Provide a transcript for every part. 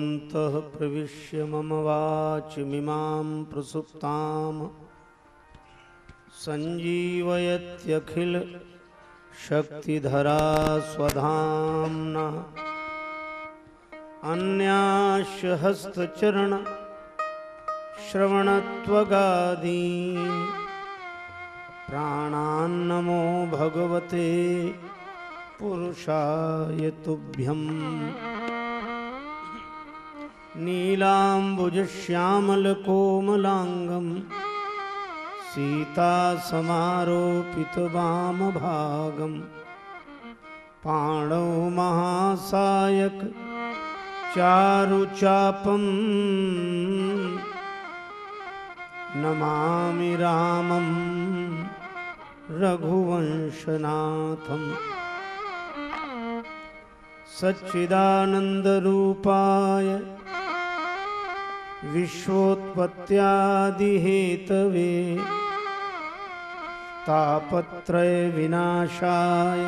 अन्तः प्रविश्य मम वाचमिमां प्रसुप्ताम् सञ्जीवयत्यखिल शक्तिधरा स्वधाम्ना। अन्याश्च हस्तचरण श्रवणत्वगादीन् प्राणान्नमो भगवते पुरुषाय तुभ्यम्। नीलाम्बुजश्यामलकोमलाङ्गम् सीतासमारोपितवामभागम् पाणौ महासायक चारुचापम् नमामि रामं रघुवंशनाथम्। सच्चिदानन्दरूपाय विश्वोत्पत्त्यादिहेतवे तापत्रयविनाशाय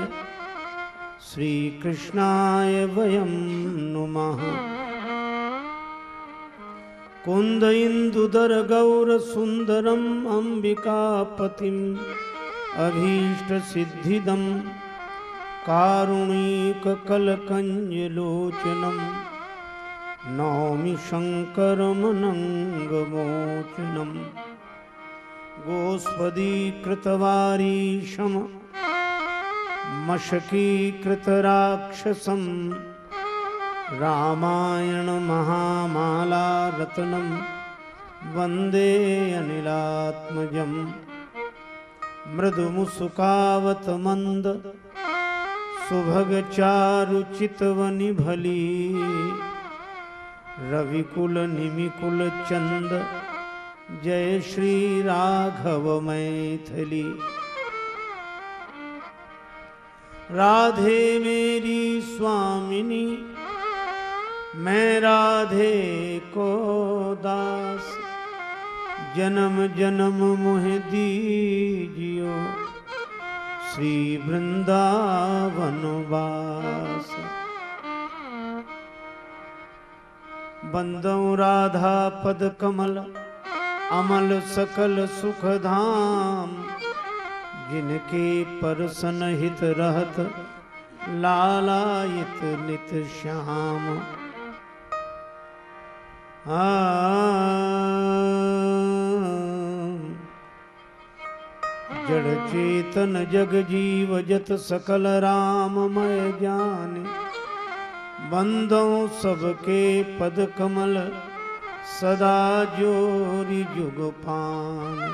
श्रीकृष्णाय वयं नुमः। कुन्द इन्दुदरगौरसुन्दरम् अम्बिकापतिम् अभीष्टसिद्धिदम् कारुणीककलकञ्जलोचनम् नौमि शङ्करमनङ्गमोचनम् गोस्पदीकृतवारीशम मशकीकृतराक्षसम् रामायणमहामालारत्नं वंदे अनिलात्मजम्। मृदुमुसुकावतमन्द सुभगचारुचितवनिभली रविकुल निमिकुल चंद। जय श्री राघव मैथिली। राधे मेरी स्वामिनी, मैं राधे को दास। जन्म जन्म मुह दीजियो, श्री वृंदावन वास। बंदौ राधा पद कमल, अमल सकल सुख धाम जिनके परसन हित रहत, लालायित नित श्याम। जड़ चेतन जग जीव जत सकल राम मय ज्ञान बंदों सबके पद कमल, सदा जोरी जुग पान।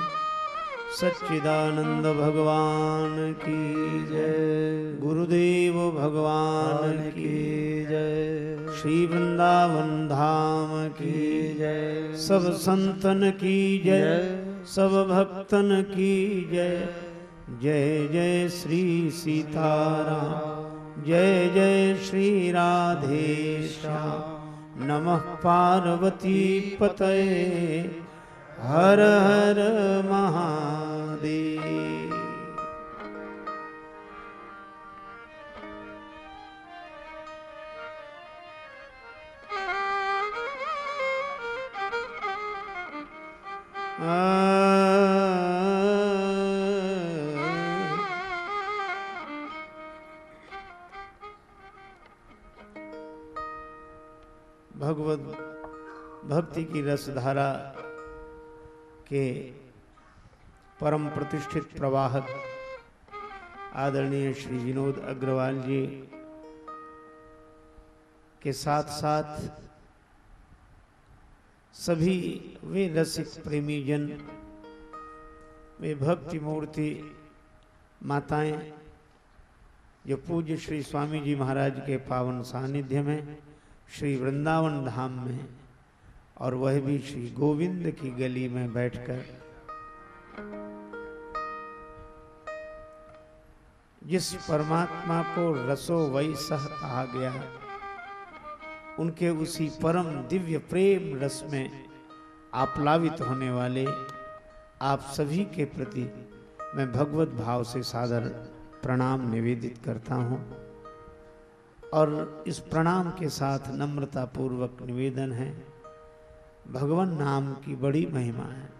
सच्चिदानंद भगवान की जय। गुरुदेव भगवान की जय। श्री वृंदावन धाम की जय। सब संतन की जय। सब भक्तन की जय। जय जय श्री सीताराम। जय जय श्री राधेश्याम नमः पार्वती पतये। हर हर महादेव। भगवत भक्ति की रसधारा के परम प्रतिष्ठित प्रवाहक आदरणीय श्री विनोद अग्रवाल जी के साथ साथ सभी वे रसिक प्रेमी जन वे भक्ति मूर्ति माताएँ, जो पूज्य श्री स्वामी जी महाराज के पावन सानिध्य में श्री वृंदावन धाम में और वह भी श्री गोविंद की गली में बैठकर। जिस परमात्मा को रसो वही सह कहा गया, उनके उसी परम दिव्य प्रेम रस में आप्लावित होने वाले आप सभी के प्रति मैं भगवत भाव से सादर प्रणाम निवेदित करता हूँ। और इस प्रणाम के साथ नम्रता पूर्वक निवेदन है, भगवान नाम की बड़ी महिमा है।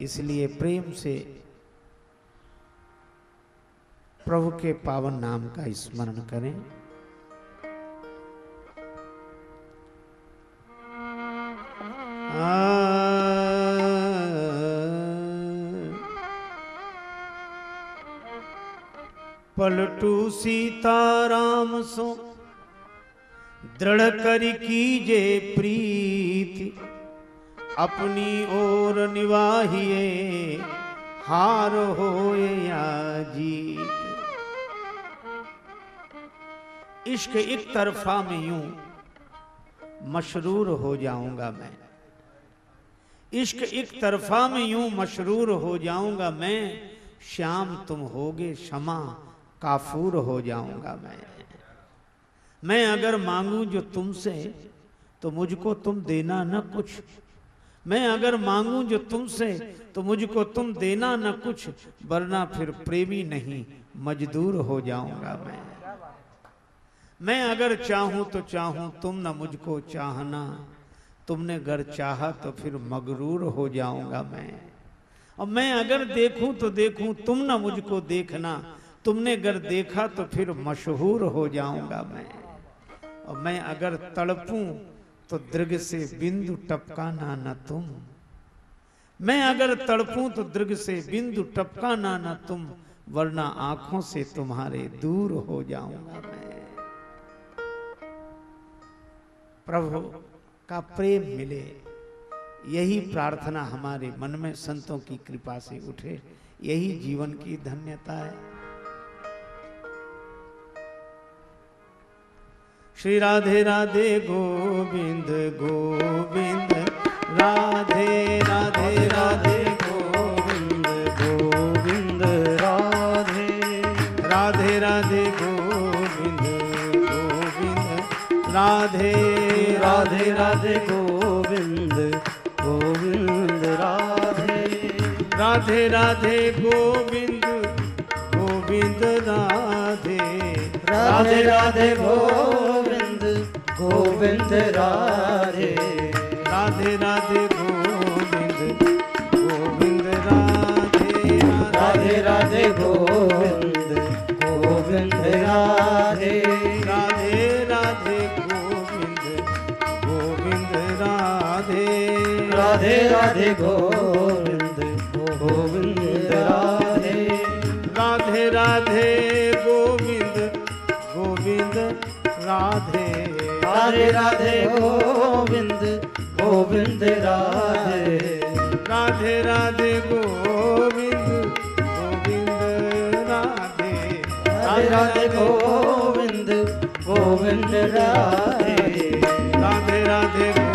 इसलिए प्रेम से प्रभु के पावन नाम का स्मरण करें। पलटू सीताराम सो। दृढ़ कर कीजे प्रीति। अपनी ओर निवाहिए, हार हो या जीत। इश्क एक तरफा में यूँ मशरूर हो जाऊँगा मैं। इश्क एक तरफा में यूँ मशरूर हो जाऊँगा मैं। श्याम तुम होगे क्षमा काफूर हो जाऊँगा मैं। मैं अगर मांगू जो तुमसे तो मुझको तुम देना न कुछ। मैं अगर मांगू जो तुमसे तो मुझको तुम देना न कुछ, वरना फिर प्रेमी नहीं, मजदूर हो जाऊँगा मैं। मैं अगर चाहूँ तो चाहूँ तुम न मुझको चाहना। तुमने अगर चाहा तो फिर मगरूर हो जाऊँगा मैं। और मैं अगर देखूँ तो देखूँ तुम न मुझको देखना। तुमने अगर देखा तो फिर मशहूर हो जाऊँगा मैं। और मैं अगर तड़पूं तो दृग से बिंदु टपकाना न तुम। मैं अगर तड़पूं तो दृग से बिंदु टपकाना न तुम, वरना आँखों से तुम्हारे दूर हो जाऊँगा मैं। प्रभु का प्रेम मिले, यही प्रार्थना हमारे मन में संतों की कृपा से उठे, यही जीवन की धन्यता है। श्री राधे राधे गोविंद गोविंद राधे राधे राधे गोविंद गोविंद राधे राधे राधे गोविंद गोविंद राधे राधे राधे गोविंद गोविंद राधे राधे राधे गोविंद गोविंद राधे राधे राधे गोविंद गोविंद राधे। राधे राधे गोविंद गोविंद राधे राधे राधे। गोविंद गोविंद राधे। राधे राधे गोविंद गोविंद राधे। राधे राधे गोविंद गोविंद राधे। राधे राधे राधे राधे गोविंद गोविंद राधे। राधे राधे गोविंद गोविंद राधे। राधे राधे गोविंद गोविंद राधे। राधे राधे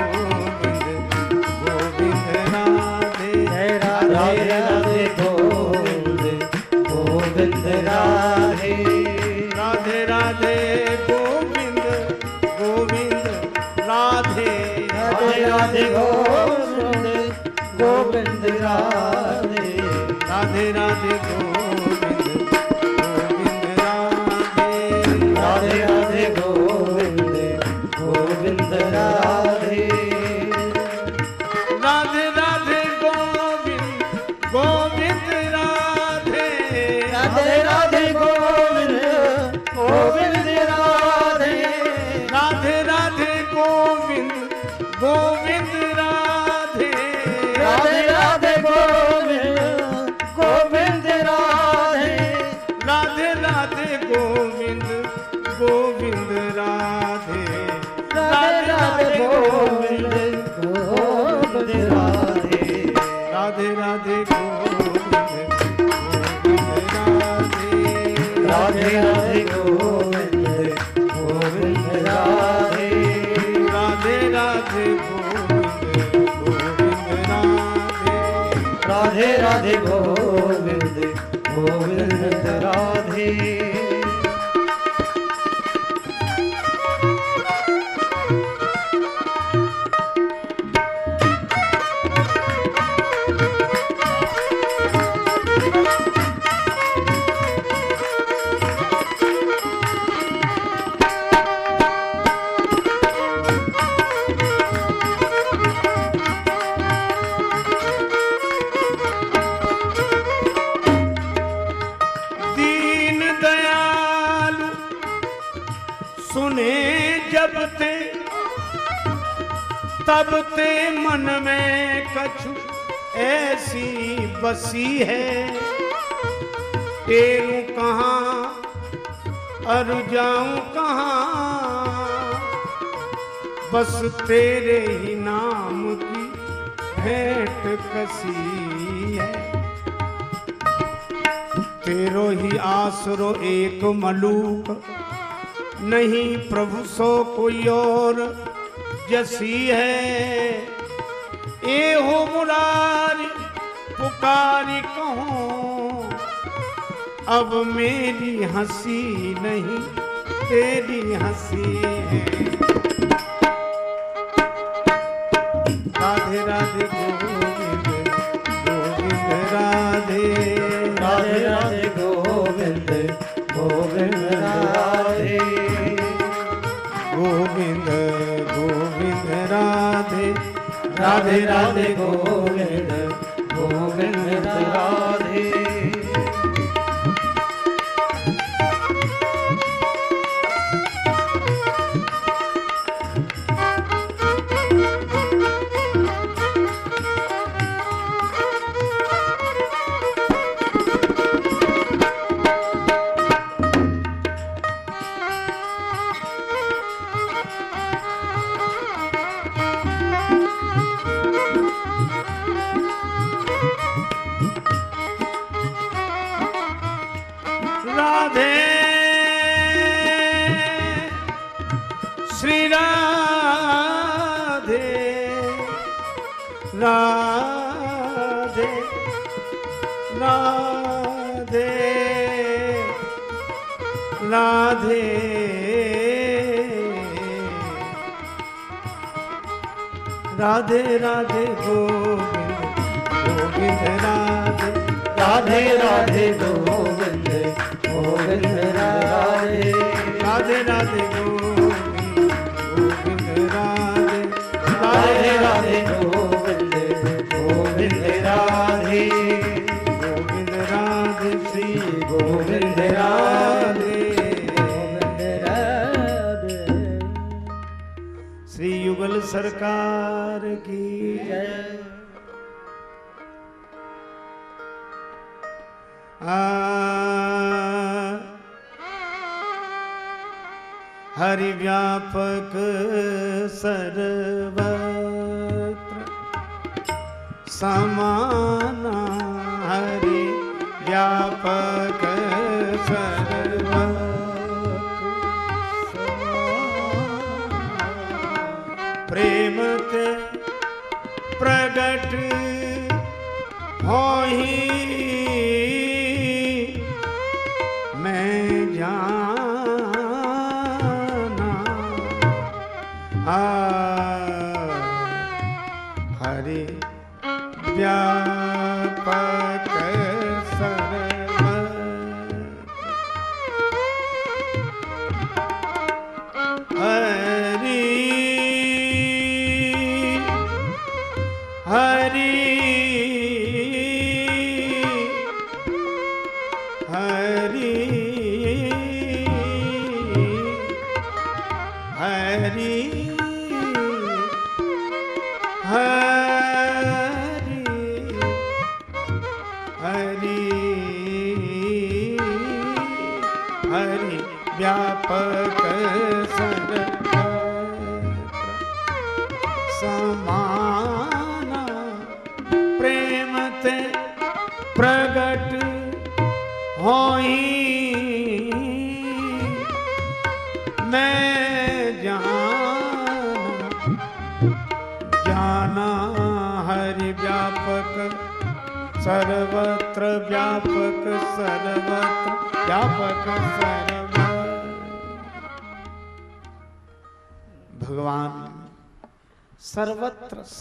ਰਾਧੇ ਰਾਧੇ ਗੋਵਿੰਦ ਗੋਵਿੰਦ ਰਾਧੇ तब ते मन में कछु ऐसी बसी है। तेरू कहाँ अर जाऊँ कहाँ, बस तेरे ही नाम की भेंट कसी है। तेरो ही आसरो एक मलूक, नहीं प्रभु सो कोई और जसी है। ए हो मुरार पुकारी कहूँ अब मेरी हँसी नहीं तेरी हँसी है। राधे राधे राधे गोविंद गोविंद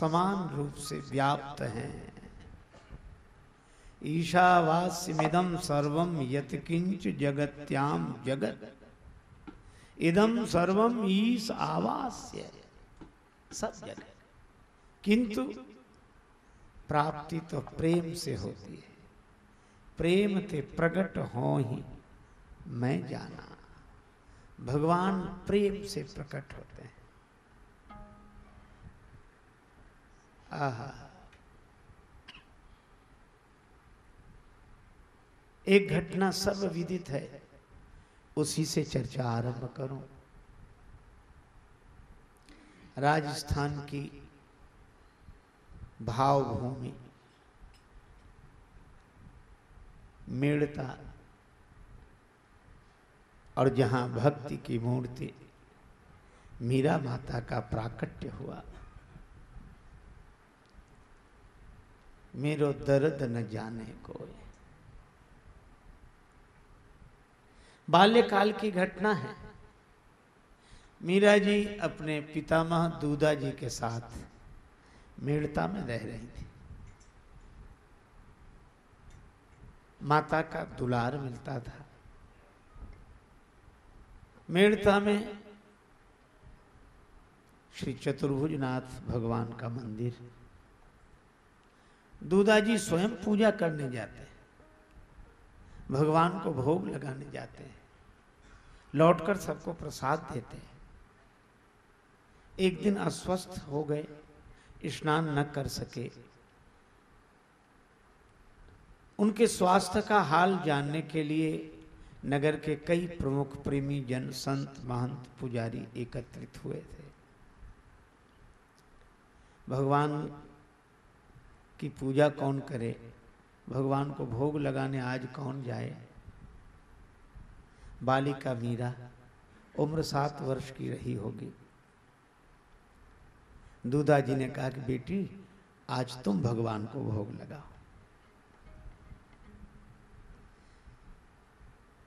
समान रूप से व्याप्त हैं। ईशावास्यमिदम सर्वम यत्किंच जगत्याम जगत। इदम सर्वम ईश आवास्य सब जगह किंतु प्राप्ति तो प्रेम से होती है। प्रेम ते प्रकट हो ही मैं जाना। भगवान प्रेम से प्रकट होते हैं। एक घटना सब विदित है। उसी से चर्चा आरंभ करूँ। राजस्थान की भावभूमि, मेड़ता, और जहाँ भक्ति की मूर्ति मीरा माता का प्राकट्य हुआ। मेरो दर्द न जाने कोई। बाल्यकाल की घटना है। मीरा जी अपने पितामह दूदा जी के साथ मेड़ता में रह रही थी। माता का दुलार मिलता था। मेड़ता में श्री चतुर्भुजनाथ भगवान का मंदिर दूधा जी स्वयं पूजा करने जाते हैं। भगवान को भोग लगाने जाते हैं। लौटकर सबको प्रसाद देते हैं। एक दिन अस्वस्थ हो गए, स्नान न कर सके। उनके स्वास्थ्य का हाल जानने के लिए नगर के कई प्रमुख प्रेमी जन, संत, महंत, पुजारी एकत्रित हुए थे। भगवान की पूजा कौन करे? भगवान को भोग लगाने आज कौन जाए? बालिका मीरा उम्र सात वर्ष की रही होगी। दूधा जी ने कहा कि बेटी, आज तुम भगवान को भोग लगाओ।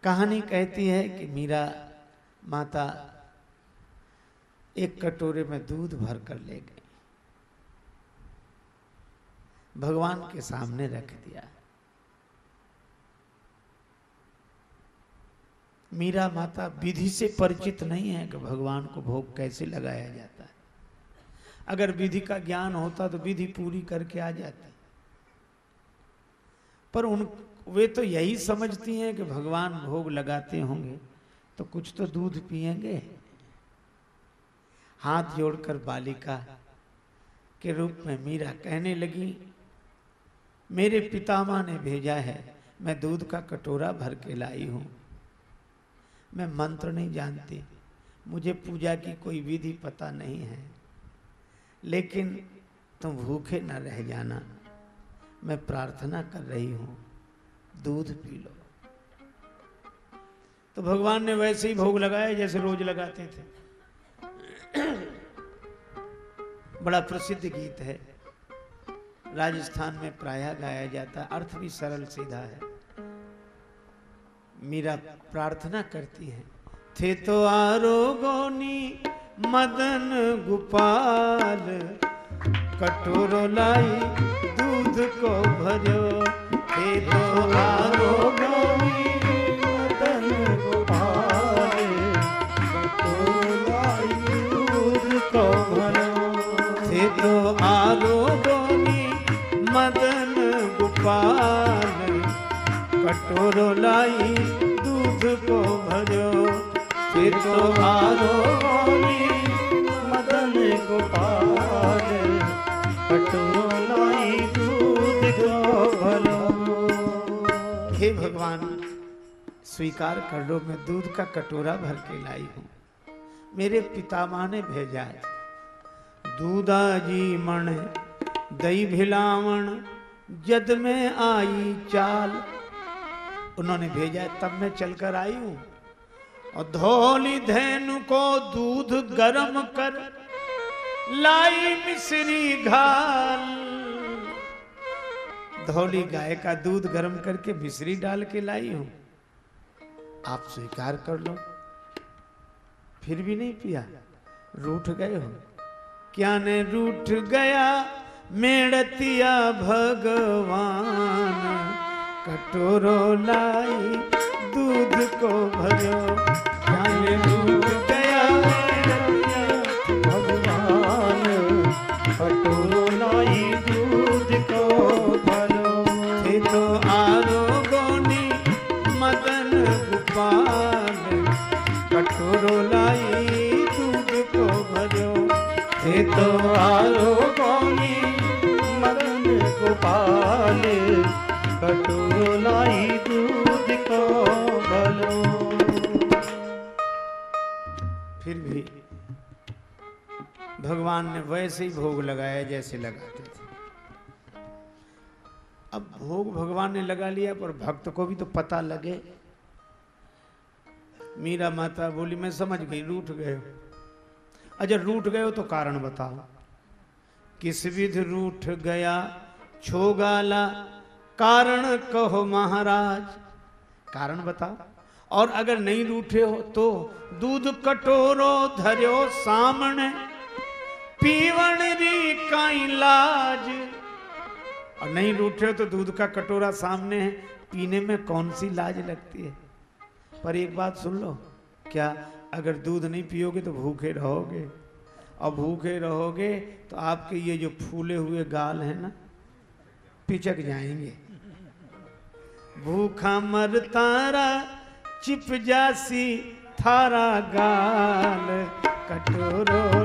कहानी कहती है कि मीरा माता एक कटोरे में दूध भर कर ले गई। भगवान के सामने रख दिया। मीरा माता विधि से परिचित नहीं है कि भगवान को भोग कैसे लगाया जाता है। अगर विधि का ज्ञान होता तो विधि पूरी करके आ जाती। पर उन, वे तो यही समझती हैं कि भगवान भोग लगाते होंगे तो कुछ तो दूध पिएँगे हाथ जोड़कर बालिका के रूप में मीरा कहने लगी मेरे पितामह ने भेजा है, मैं दूध का कटोरा भर के लाई हूँ। मैं मंत्र नहीं जानती, मुझे पूजा की कोई विधि पता नहीं है। लेकिन तुम भूखे न रह जाना, मैं प्रार्थना कर रही हूँ, दूध पी लो। तो भगवान ने वैसे ही भोग लगाया जैसे रोज लगाते थे। बड़ा प्रसिद्ध गीत है। राजस्थान में प्रायः गाया जाता है अर्थ भी सरल सीधा है। मीरा प्रार्थना करती है, थे तो आरोगोनी मदन गोपाल, कटोरो लाई दूध को भरो थे तो आरोगोनी मदन गोपाल कटोलाई दूध को भरो थे तो आरोगोनी मदन गोपाल, कटोरो लाई दूध को भरो थे तो आरोगोनी मदन गोपाल कटोलाई दूध को भरो हे भगवान, स्वीकार कर लो, मैं दूध का कटोरा भर के लाई हूँ। मेरे पितामह ने भेजा है। दूधा जी मण दई भिलावण जद में आई चाल। उन्होंने भेजा तब मैं चलकर आई हूँ। और धोली धेनु को दूध गर्म कर लाई मिश्री घाल। धौली गाय का दूध गर्म करके मिश्री डाल के लाई हूँ। आप स्वीकार कर लो। फिर भी नहीं पिया। रूठ गए हो। क्या ने रूठ गया? मेड़तिया भगवान कटोरो लाई दूध को भरो ने जैसे लगाते थे। अब भोग भगवान ने लगा लिया, पर भक्त को भी तो पता लगे। मीरा माता बोली, मैं समझ गई, रूठ गए अजर रूठ गए हो तो कारण बताओ। किस विध रूठ गया छोगाला? कारण कहो महाराज। कारण बताओ। और अगर नहीं रूठे हो तो दूध कटोरो धर्यो सामने। पीवण री काई लाज। और नहीं रूठे हो तो दूध का कटोरा सामने है, पीने में कौन सी लाज लगती है? पर एक बात सुन लो, क्या अगर दूध नहीं पियोगे तो भूखे रहोगे? और भूखे रहोगे तो आपके ये जो फूले हुए गाल हैं ना, पिचक जाएँगे। भूखा मर तारा, चिप जासी थारा गाल, कटोरो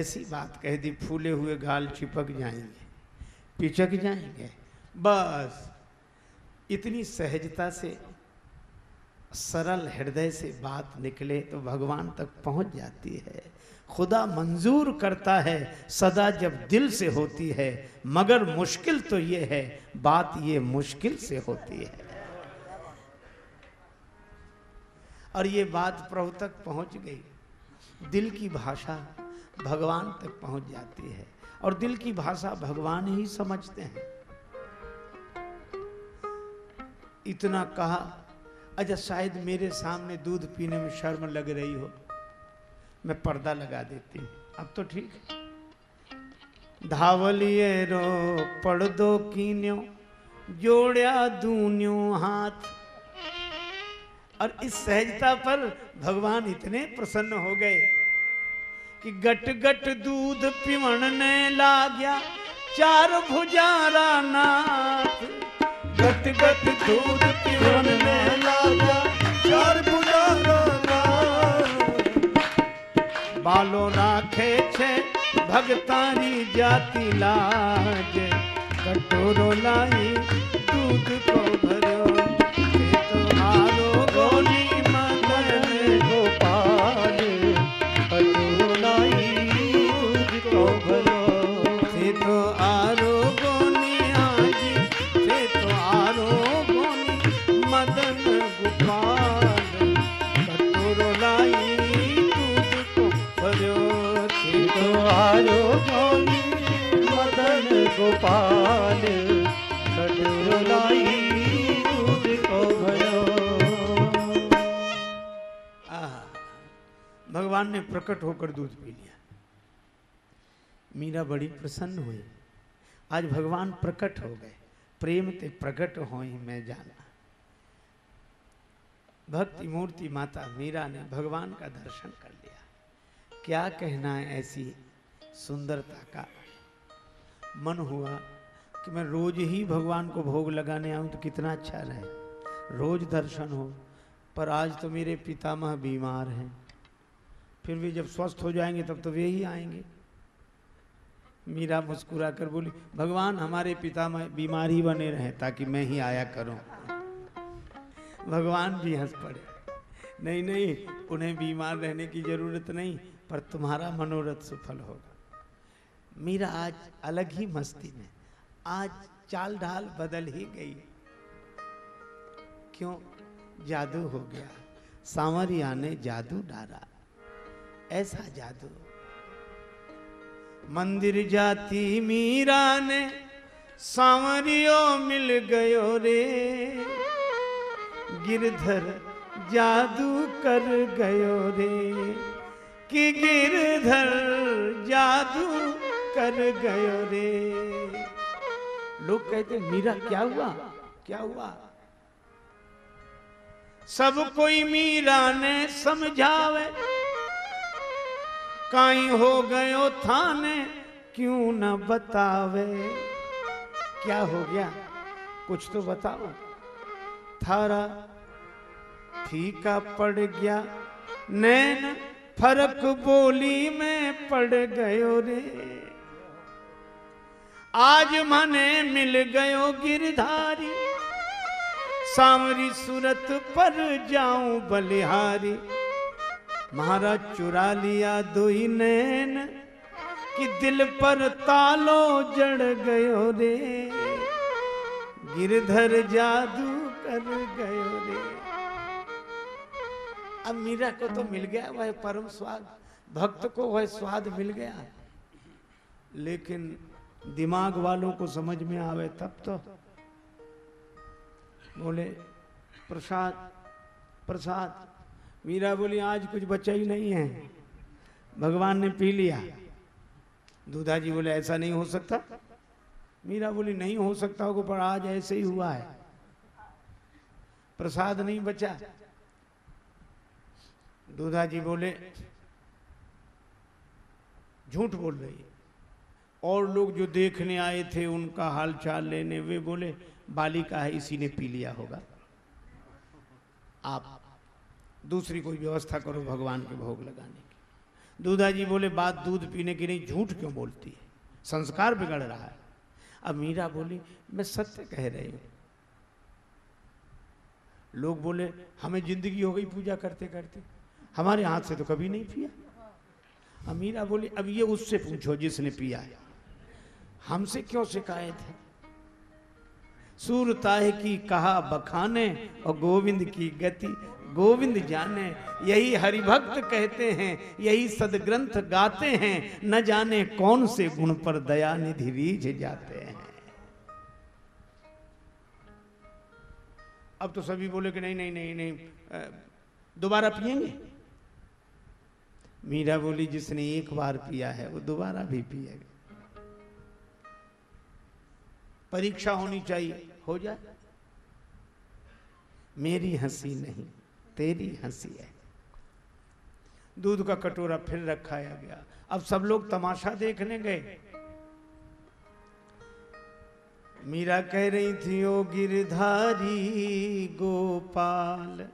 ऐसी बात कह दी, फूले हुए गाल चिपक जाएँगे, पिचक जाएँगे। बस इतनी सहजता से, सरल हृदय से बात निकले तो भगवान तक पहुँच जाती है। खुदा मंजूर करता है, सदा जब दिल से होती है, मगर मुश्किल तो ये है, बात ये मुश्किल से होती है। और ये बात प्रभु तक पहुँच गई। दिल की भाषा भगवान तक पहुँच जाती है। और दिल की भाषा भगवान ही समझते हैं। इतना कहा अच्छा शायद मेरे सामने दूध पीने में शर्म लग रही हो। मैं पर्दा लगा देती हूँ। अब तो ठीक है। धावलिए रो दो कीन्यो, जोड़िया दून्यो हाथ। और इस सहजता पर भगवान इतने प्रसन्न हो गए। कि गट गट दूध पिवण ने लाग्या, चार भुजारा नाथ। गट गट दूध पिवण ने लाग्या, चार भुजारा नाथ। बालो राखे छे भगतारी जाति लाज। कटोरो लाई, दूध को भरो। गोपाल लाई को भगवान ने प्रकट होकर दूध पी लिया। मीरा बड़ी प्रसन्न हुई। आज भगवान प्रकट हो गए। प्रेम ते प्रकट हो ही मैं जाना। भक्ति मूर्ति माता मीरा ने भगवान का दर्शन कर लिया। क्या कहना है ऐसी सुंदरता का? मन हुआ कि मैं रोज ही भगवान को भोग लगाने आऊँ तो कितना अच्छा रहे। रोज दर्शन हो, पर आज तो मेरे पितामह बीमार हैं। फिर भी जब स्वस्थ हो जाएँगे तब तो वे ही आएँगे। मीरा मुस्कुरा कर बोली, भगवान, हमारे पितामह बीमार ही बने रहे ताकि मैं ही आया करूँ। भगवान भी हंस पड़े। नहीं नहीं, उन्हें बीमार रहने की ज़रूरत नहीं, पर तुम्हारा मनोरथ सफल होगा। मीरा आज अलग ही मस्ती में, आज चाल ढाल बदल ही गई। क्यों? जादू हो गया। सांवरिया ने जादू डाला ऐसा जादू। मंदिर जाती मीरा ने, सांवरियो मिल गयो रे। गिरधर जादू कर गयो रे। कि गिरधर जादू कर गयो रे। लोग कहते, मीरा, क्या हुआ? क्या हुआ? सब कोई मीरा ने समझावे, काई हो गयो थाने, क्यों न बतावे? क्या हो गया? कुछ तो बताओ। थारा फीका पड़ गया, नैन फ़र्क बोली में पड़ गयो रे। आज मने मिल गयो गिरधारी, सामरी सूरत पर जाऊँ बलिहारी। महाराज चुरा लिया दो ही नैन, कि दिल पर तालो जड़ गयो रे। गिरधर जादू कर गयो रे। अब मीरा को तो मिल गया, वह परम स्वाद। भक्त को वह स्वाद मिल गया। लेकिन दिमाग वालों को समझ में आवे तब तो। बोले, प्रसाद प्रसाद, मीरा बोली, आज कुछ बचा ही नहीं है। भगवान ने पी लिया। दूधा जी बोले, ऐसा नहीं हो सकता। मीरा बोली, नहीं हो सकता होगा, पर आज ऐसे ही हुआ है। प्रसाद नहीं बचा। दूधा जी बोले, झूठ बोल रही और लोग जो देखने आए थे, उनका हाल चाल लेने, वे बोले, बालिका है, इसी ने पी लिया होगा। आप दूसरी कोई व्यवस्था करो भगवान के भोग लगाने की। दूधा जी बोले, बात दूध पीने की नहीं, झूठ क्यों बोलती है? संस्कार बिगड़ रहा है। अब मीरा बोली, मैं सत्य कह रही हूँ। लोग बोले, हमें ज़िंदगी हो गई पूजा करते करते। हमारे हाथ से तो कभी नहीं पिया। अमीरा मीरा बोली, अब ये उससे पूछो जिसने पिया है। हमसे क्यों शिकायत है? सूरताह की कहा बखाने और गोविंद की गति, गोविंद जाने। यही हरिभक्त कहते हैं, यही सदग्रंथ गाते हैं, न जाने कौन से गुण पर दया निधि रीझ जाते हैं। अब तो सभी बोले कि नहीं नहीं नहीं नहीं दोबारा पिएँगे मीरा बोली, जिसने एक बार पिया है, वो दोबारा भी पिएगा। परीक्षा होनी चाहिए। हो जाए। मेरी हँसी नहीं, तेरी हँसी है। दूध का कटोरा फिर रखाया गया। अब सब लोग तमाशा देखने गए। मीरा कह रही थी, ओ गिरधारी गोपाल,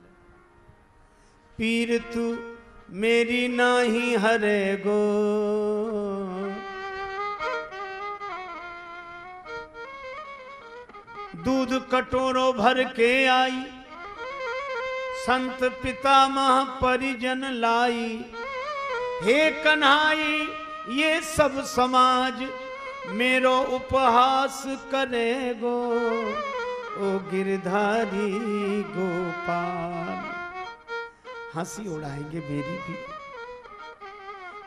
पीर तू मेरी नाही हरे गो। दूध कटोरो भर के आई। संत पिता मह परिजन लाई। हे कन्हाई, ये सब समाज मेरो उपहास करे गो। ओ गिरधारी गोपाल। हँसी उड़ाएँगे मेरी भी।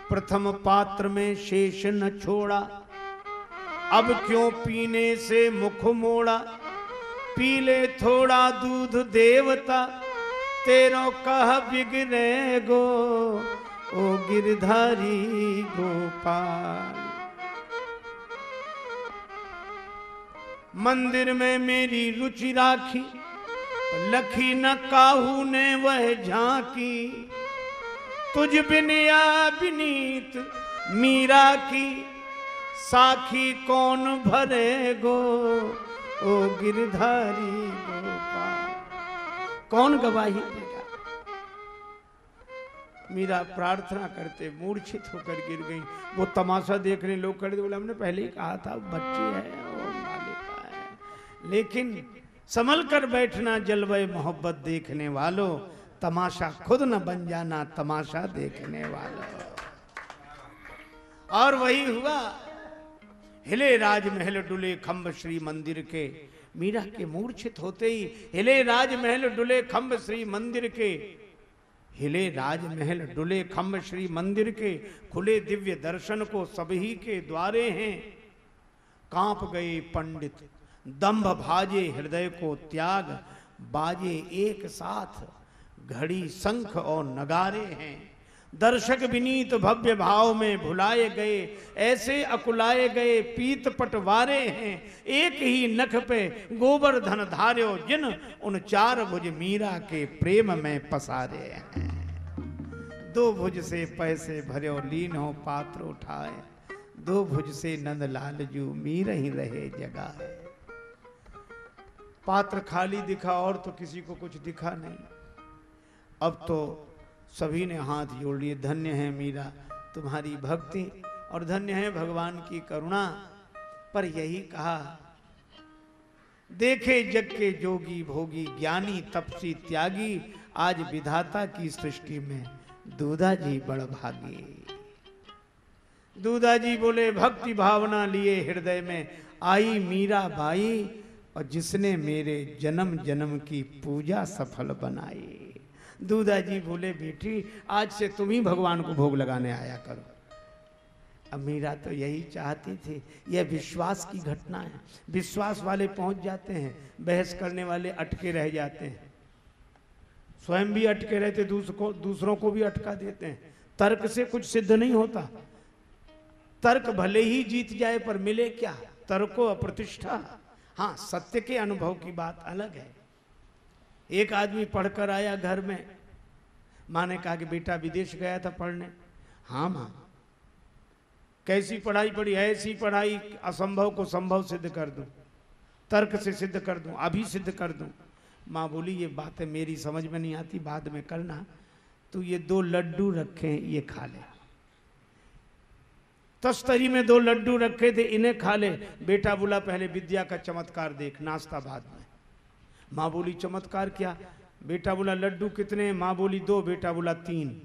प्रथम पात्र में शेष न छोड़ा। अब क्यों पीने से मुख मोड़ा? पी ले थोड़ा दूध देवता, तेरो कह बिगड़े गो, ओ गिरधारी गोपाल। मंदिर में मेरी रुचि राखी, लखी न काहू ने वह झांकी। तुझ बिनिया बिनीत मीरा की, साखी कौन भरे गो? ओ गिरधारी गोपाल। कौन गवाही देगा? मीरा प्रार्थना करते मूर्छित होकर गिर गई। वो तमाशा देखने लोग करते बोले, हमने पहले ही कहा था बच्ची है ओ मालिका है। लेकिन संभल कर बैठना जलवे मोहब्बत देखने वालों, तमाशा खुद न बन जाना, तमाशा देखने वालों। और वही हुआ हिले राजमहल डुले खम्भ श्री मंदिर के। मीरा के मूर्छित होते ही हिले राजमहल डुले खम्ब श्री मंदिर के। हिले राजमहल डुले खम्भ श्री मंदिर के। खुले दिव्य दर्शन को सभी के द्वारे हैं। काँप गए पंडित, दंभ भाजे हृदय को त्याग, बाजे एक साथ घड़ी शंख और नगारे हैं। दर्शक विनीत भव्य भाव में भुलाए गए, ऐसे अकुलाए गए पीत पटवारे हैं। एक ही नख पे गोबर धन धार्यो, जिन उन चार भुज मीरा के प्रेम में पसारे हैं। दो भुज से पैसे भरे लीन हो पात्र उठाए, दो भुज से नंद लाल जू मीर ही रहे जगह है पात्र खाली दिखा और तो किसी को कुछ दिखा नहीं। अब तो सभी ने हाथ जोड़ लिए, धन्य है मीरा, तुम्हारी भक्ति और धन्य है भगवान की करुणा। पर यही कहा, देखे जग के जोगी भोगी, ज्ञानी तपसी त्यागी, आज विधाता की सृष्टि में दूधा जी बड़ भागी। दूधा जी बोले, भक्ति भावना लिए हृदय में आई मीरा बाई, और जिसने मेरे जन्म जन्म की पूजा सफल बनाई। दूधा जी बोले, बेटी, आज से तुम ही भगवान को भोग लगाने आया करो। अब मीरा तो यही चाहती थी। यह विश्वास की घटना है। विश्वास वाले पहुँच जाते हैं। बहस करने वाले अटके रह जाते हैं। स्वयं भी अटके रहते, दूसरों दूसरों को भी अटका देते हैं। तर्क से कुछ सिद्ध नहीं होता। तर्क भले ही जीत जाए, पर मिले क्या? तर्को अप्रतिष्ठा। हाँ सत्य के अनुभव की बात अलग है। एक आदमी पढ़कर आया घर में। माँ ने कहा कि बेटा विदेश गया था पढ़ने। हाँ माँ। कैसी पढ़ाई पढ़ी? ऐसी पढ़ाई असंभव को संभव सिद्ध कर दूँ। तर्क से सिद्ध कर दूँ, अभी सिद्ध कर दूँ। माँ बोली, ये बातें मेरी समझ में नहीं आती, बाद में करना। तो ये दो लड्डू रखे, ये खा ले। तस्तरी में दो लड्डू रखे थे, इन्हें खा ले। बेटा बोला, पहले विद्या का चमत्कार देख, नाश्ता बाद में। माँ बोली, चमत्कार क्या। बेटा बोला, लड्डू कितने? माँ बोली, दो। बेटा बोला, तीन।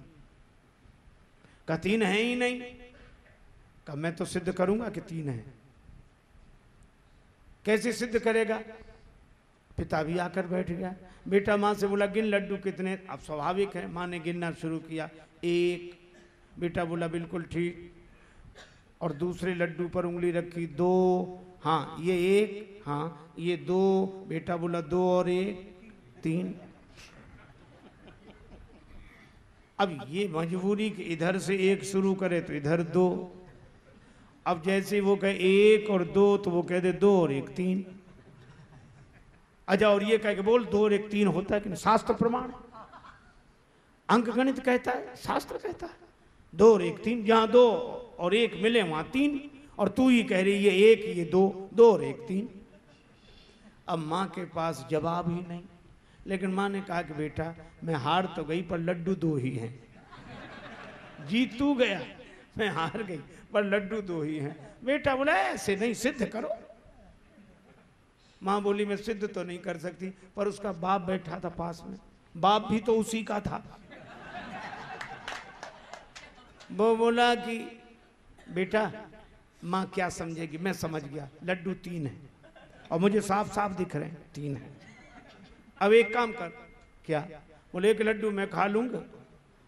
का तीन है ही नहीं। का मैं तो सिद्ध करूँगा कि तीन है। कैसे सिद्ध करेगा? पिता भी आकर बैठ गया। बेटा माँ से बोला, गिन लड्डू कितने? अब स्वाभाविक है, माँ ने गिनना शुरू किया। एक, बेटा बोला, बिल्कुल ठीक। और दूसरे लड्डू पर उंगली रखी, दो। हाँ ये एक हाँ ये दो, बेटा बोला दो और एक, तीन। अब ये मजबूरी कि इधर से एक शुरू करे तो इधर दो। अब जैसे वो कहे एक और दो तो वो कह दे दो और एक, तीन। अजा और ये कह के बोल, दो और एक, तीन होता है कि शास्त्र प्रमाण अंक गणित कहता है, शास्त्र कहता है। दो और एक, तीन, जहाँ दो और एक मिले, वहाँ तीन। और तू ही कह रही, ये एक, ये दो दो और एक, तीन. अब माँ के पास जवाब ही नहीं। लेकिन माँ ने कहा कि बेटा, मैं हार तो गई, पर लड्डू दो ही हैं। जीत तू गया, मैं हार गई, पर लड्डू दो ही हैं। बेटा बोला, ऐसे नहीं, सिद्ध करो। माँ बोली, मैं सिद्ध तो नहीं कर सकती, पर उसका बाप बैठा था पास में। बाप भी तो उसी का था। वो बोला कि, बेटा माँ क्या समझेगी? मैं समझ गया। लड्डू तीन है। और मुझे साफ़ साफ़ दिख रहे हैं। तीन है। अब एक काम कर। क्या? बोले, एक लड्डू मैं खा लूँगा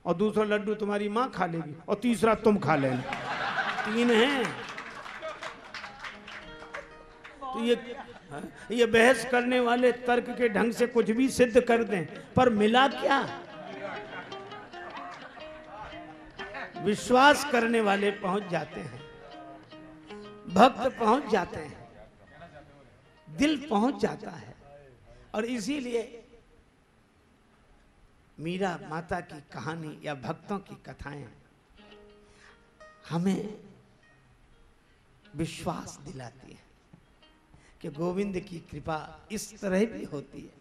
और दूसरा लड्डू तुम्हारी माँ खा लेगी और तीसरा तुम खा लेना। तीन है। तो ये ये बहस करने वाले तर्क के ढंग से कुछ भी सिद्ध कर दें, पर मिला क्या? विश्वास करने वाले पहुँच जाते हैं। भक्त पहुँच जाते हैं। दिल पहुँच जाता है। और इसीलिए मीरा माता की कहानी या भक्तों की कथाएँ हमें विश्वास दिलाती है कि गोविंद की कृपा इस तरह भी होती है।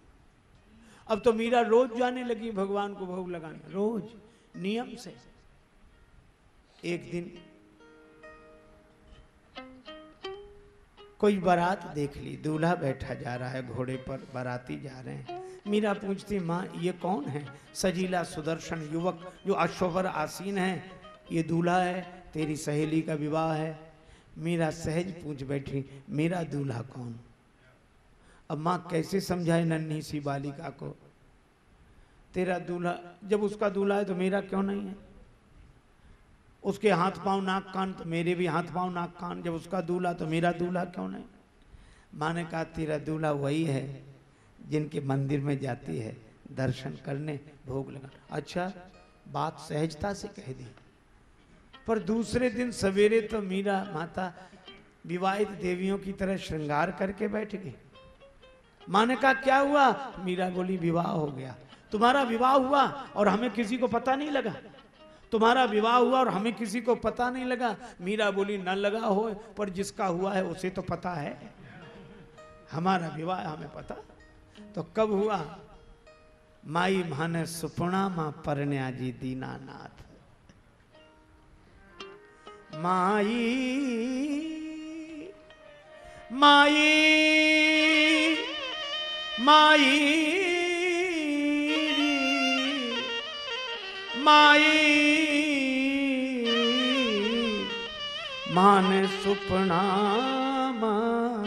अब तो मीरा रोज जाने लगी, भगवान को भोग लगाने। रोज, नियम से। एक दिन कोई बारात देख ली, दूल्हा बैठा जा रहा है घोड़े पर, बाराती जा रहे हैं। मीरा पूछती, माँ, ये कौन है? सजीला सुदर्शन युवक, जो अश्वर आसीन है, ये दूल्हा है, तेरी सहेली का विवाह है। मीरा सहज पूछ बैठी, मेरा दूल्हा कौन? अब माँ, कैसे समझाए नन्ही सी बालिका को? तेरा दूल्हा, जब उसका दूल्हा है तो मेरा क्यों नहीं है? उसके हाथ पाँव, नाक, कान तो मेरे भी हाथ पाँव, नाक, कान। जब उसका दूल्हा तो मेरा दूल्हा क्यों नहीं? माँ ने कहा, तेरा दूल्हा वही है जिनके मंदिर में जाती है दर्शन करने, भोग लगा अच्छा बात सहजता से कह दी। पर दूसरे दिन सवेरे तो मीरा माता विवाहित देवियों की तरह श्रृंगार करके बैठ गई। माँ ने कहा, क्या हुआ? मीरा बोली, विवाह हो गया। तुम्हारा विवाह हुआ और हमें किसी को पता नहीं लगा। तुम्हारा विवाह हुआ और हमें किसी को पता नहीं लगा। मीरा बोली, न लगा हो पर जिसका हुआ है, उसे तो पता है। हमारा विवाह हमें पता। तो कब हुआ? माई माने सुपना माँ परण्या जी दीनानाथ। माई माई माई माई। मान सुपना माँ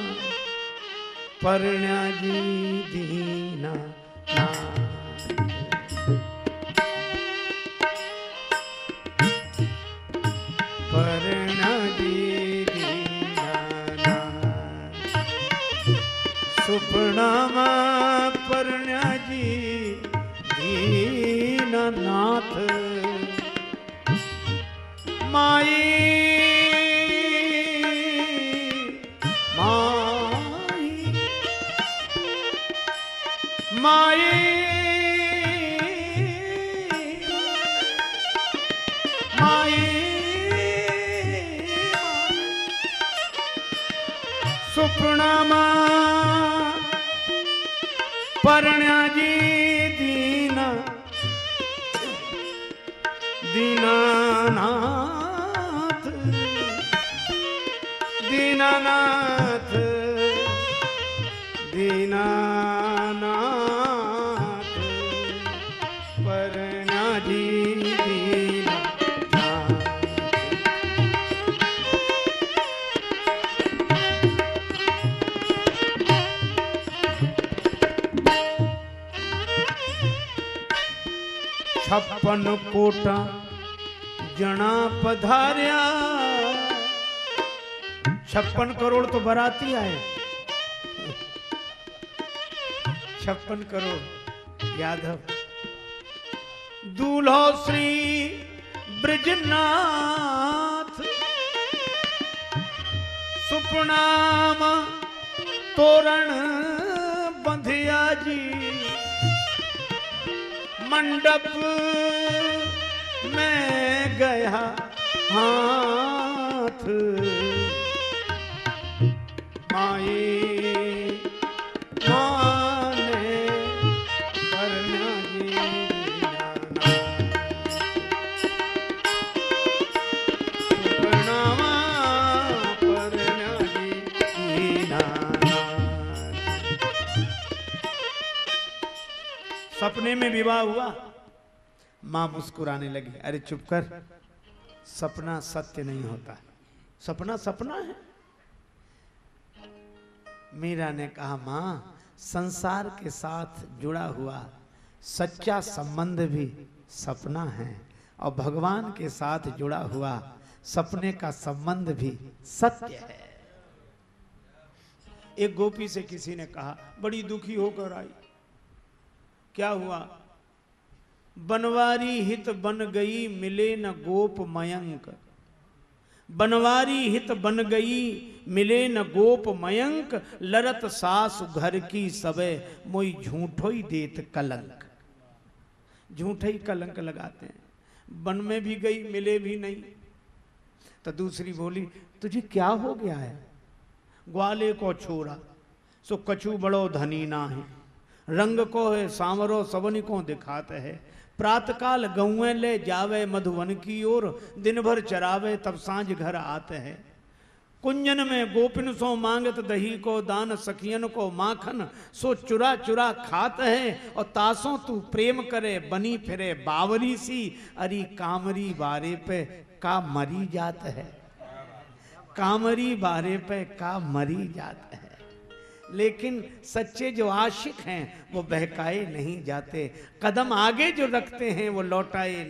परण्या जी दीना। कोटा जना पधारिया। छप्पन करोड़ तो बराती आए। छप्पन करोड़, यादव। दूल्हो श्री ब्रजनाथ। सुपनाम तोरण बंधिया जी। मंडप में गया हाथ दीनानाथ। सपने में विवाह हुआ माँ मुस्कुराने लगी, अरे चुप कर, सपना सत्य नहीं होता। सपना सपना है? मीरा ने कहा, माँ, संसार के साथ जुड़ा हुआ सच्चा संबंध भी सपना है और भगवान के साथ जुड़ा हुआ सपने का संबंध भी सत्य है। एक गोपी से किसी ने कहा, बड़ी दुखी होकर आई। क्या हुआ? बनवारी हित बन गई, मिले न गोप मयंक। बनवारी हित बन गई, मिले न गोप मयंक। लरत सास घर की सबे, मोई झूठो ही देत कलंक। झूठे ही कलंक लगाते हैं। बन में भी गई, मिले भी नहीं। तो दूसरी बोली, तुझे क्या हो गया है? ग्वाले को छोरा सो कछु बड़ो धनी ना है रंग को है, सांवरो सबनी को दिखाते है। प्रातकाल गौए ले जावे मधुवन की ओर दिन भर चरावे तब साँझ घर आते हैं। कुंजन में गोपिन सो मांगत दही को, दान सखियन को माखन, सो चुरा चुरा खात है, और तासों तू प्रेम करे, बनी फिरे बावरी सी, अरी कामरी बारे पे का मरी जात है। कामरी बारे पे का मरी जात है। लेकिन सच्चे जो आशिक हैं, वो बहकाए नहीं जाते। कदम आगे जो रखते हैं, वो लौटाए नहीं